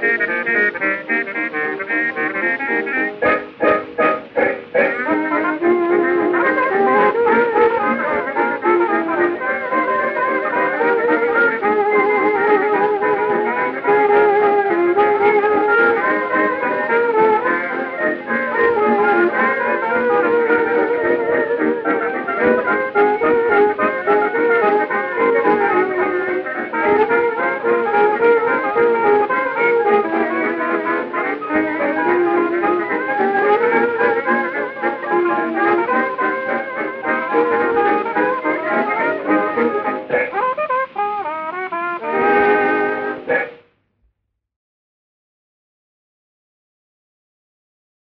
Música